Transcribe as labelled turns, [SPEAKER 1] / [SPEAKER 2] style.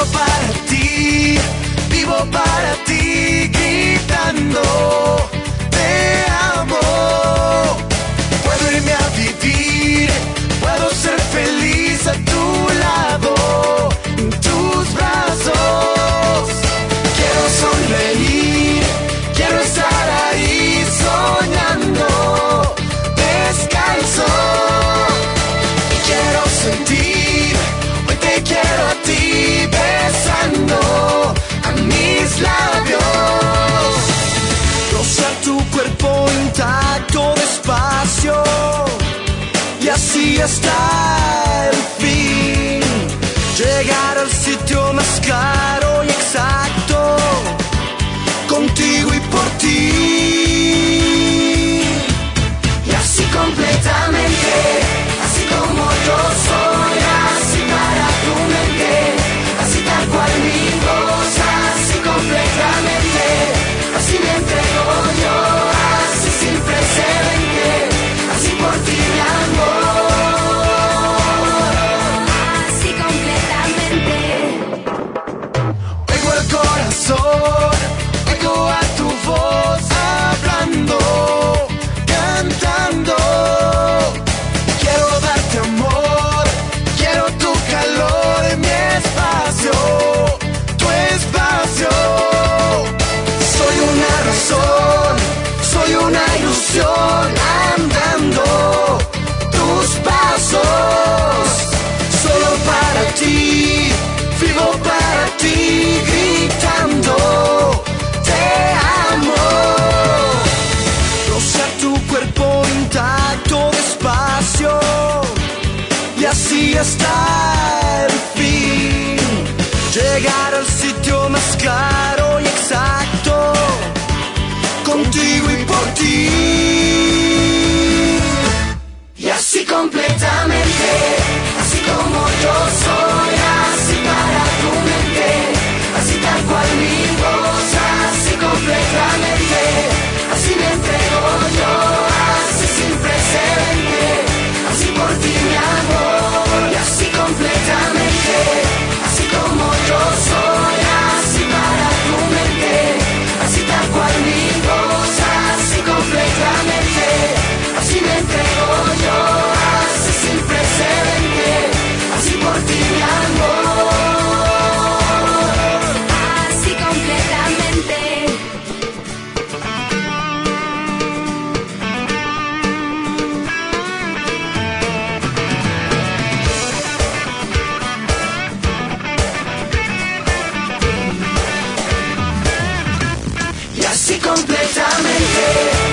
[SPEAKER 1] Vivo para ti, vivo para ti, gritando, te
[SPEAKER 2] amo. see
[SPEAKER 1] a star. corazón, eco a tu voz hablando. y hasta el fin. Llegar al sitio más caro y exacto, contigo y por ti. Y así completamente. sexy completamente.